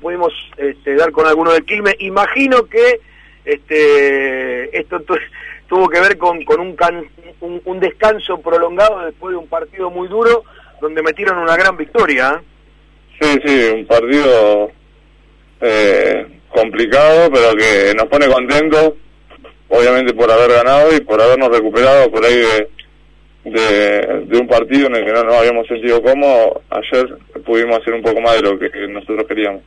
pudimos este, dar con alguno del Quilmes. Imagino que este, esto tu- tuvo que ver con, con un, can- un, descanso prolongado después de un partido muy duro donde metieron una gran victoria. ¿eh? Sí, sí, un partido eh, complicado, pero que nos pone contentos, obviamente por haber ganado y por habernos recuperado por ahí de un partido en el que no nos habíamos sentido cómodos. Ayer pudimos hacer un poco más de lo que nosotros queríamos.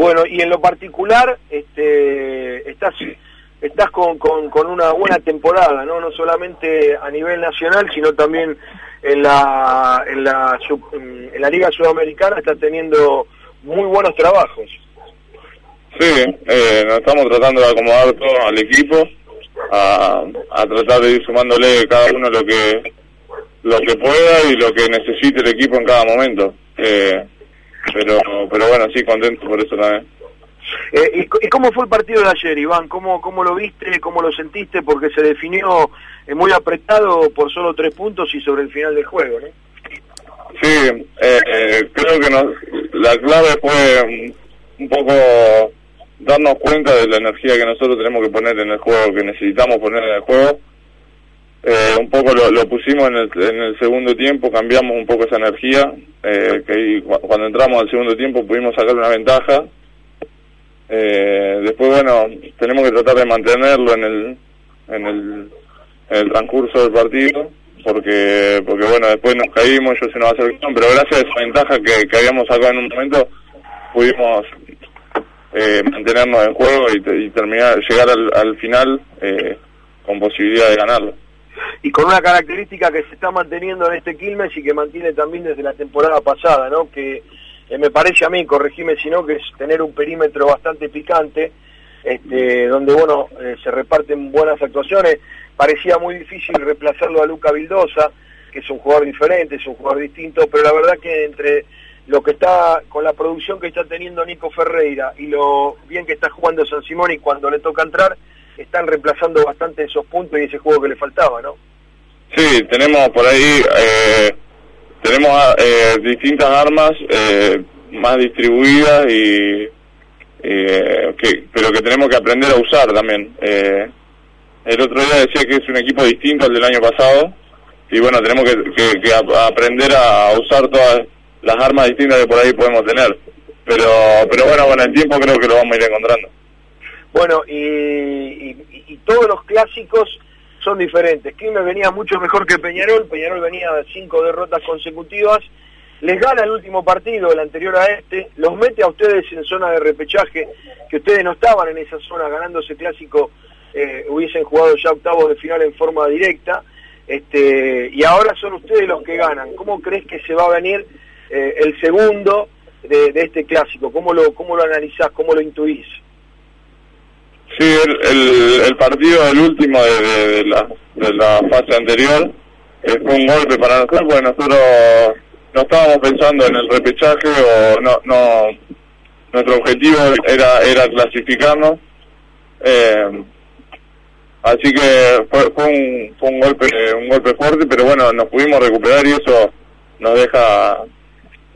Bueno, y en lo particular, este, estás, estás con, con, con una buena temporada, ¿no? No solamente a nivel nacional, sino también en la, en la, en la Liga Sudamericana estás teniendo muy buenos trabajos. Sí, eh, nos estamos tratando de acomodar todo al equipo, a, a tratar de ir sumándole cada uno lo que lo que pueda y lo que necesite el equipo en cada momento. Eh, pero pero bueno, sí, contento por eso también. Eh, y, y cómo fue el partido de ayer, Iván? ¿Cómo, ¿Cómo lo viste? ¿Cómo lo sentiste? Porque se definió eh, muy apretado por solo tres puntos y sobre el final del juego, ¿no? Sí, eh, eh, creo que nos, la clave fue un- un poco darnos cuenta de la energía que nosotros tenemos que poner en el juego, que necesitamos poner en el juego. Eh, un poco lo, lo pusimos en el, en el segundo tiempo, cambiamos un poco esa energía, eh, que cuando entramos al segundo tiempo pudimos sacar una ventaja. Eh, después, bueno, tenemos que tratar de mantenerlo en el, en el, en el transcurso del partido, porque, porque bueno, después nos caímos, yo se nos acercaron, pero gracias a esa ventaja que, que habíamos sacado en un momento, pudimos eh, mantenernos en juego y terminar, llegar al, al final eh, con posibilidad de ganarlo. Y con una característica que se está manteniendo en este Quilmes y que mantiene también desde la temporada pasada, ¿no? Que eh, me parece a mí, corregime si no, que es tener un perímetro bastante picante, este, donde, bueno, eh, se reparten buenas actuaciones. Parecía muy difícil reemplazarlo a Luca Vildosa, que es un jugador diferente, es un jugador distinto, pero la verdad que entre lo que está, con la producción que está teniendo Nico Ferreira y lo bien que está jugando San Simón y cuando le toca entrar, están reemplazando bastante esos puntos y ese juego que le faltaba, ¿no? Sí, tenemos por ahí, eh, tenemos eh, distintas armas eh, más distribuidas y eh, que, pero que tenemos que aprender a usar también. Eh, el otro día decía que es un equipo distinto al del año pasado y bueno, tenemos que, que- que ap- aprender a usar todas las armas distintas que por ahí podemos tener. Pero, pero bueno, con el tiempo creo que lo vamos a ir encontrando. Bueno, y, todos los clásicos son diferentes. Quilmes venía mucho mejor que Peñarol, Peñarol venía de cinco derrotas consecutivas, les gana el último partido, el anterior a este, los mete a ustedes en zona de repechaje, que ustedes no estaban en esa zona ganando ese clásico, eh, hubiesen jugado ya octavos de final en forma directa, este, y ahora son ustedes los que ganan. ¿Cómo crees que se va a venir eh, el segundo de, de este clásico? ¿Cómo lo, ¿Cómo lo analizás? ¿Cómo lo intuís? Sí, el, el, el partido del último de, de- de la, de la fase anterior eh, fue un golpe para nosotros porque nosotros no estábamos pensando en el repechaje o no, no nuestro objetivo era era clasificarnos eh, así que fue, fue un fue un golpe un golpe fuerte pero bueno nos pudimos recuperar y eso nos deja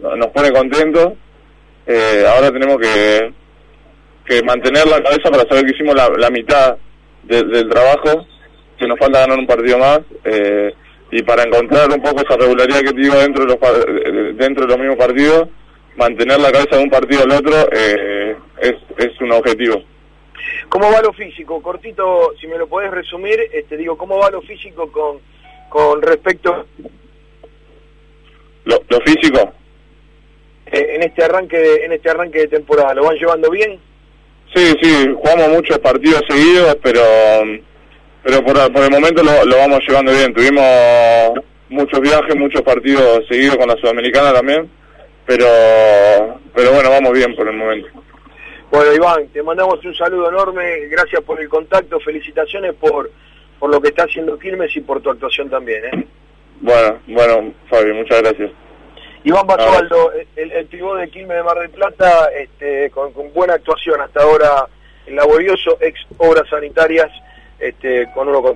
nos pone contentos eh, ahora tenemos que que mantener la cabeza para saber que hicimos la, la mitad de- del trabajo, que nos falta ganar un partido más, eh, y para encontrar un poco esa regularidad que te digo dentro de los, dentro de los mismos partidos, mantener la cabeza de un partido al otro eh, es, es un objetivo. ¿Cómo va lo físico? Cortito, si me lo podés resumir, este, digo, ¿cómo va lo físico con, con respecto Lo, lo físico, eh, en este arranque de, en este arranque de temporada? ¿Lo van llevando bien? Sí, sí, jugamos muchos partidos seguidos, pero pero por, por el momento lo, lo vamos llevando bien. Tuvimos muchos viajes, muchos partidos seguidos con la Sudamericana también, pero pero bueno, vamos bien por el momento. Bueno, Iván, te mandamos un saludo enorme, gracias por el contacto, felicitaciones por, por lo que está haciendo Quilmes y por tu actuación también. ¿eh? Bueno, bueno, Fabi, muchas gracias. Iván Basualdo, el, el pivot de Quilmes de Mar del Plata, este, con, con buena actuación hasta ahora, el laborioso, ex obras sanitarias, este, con uno con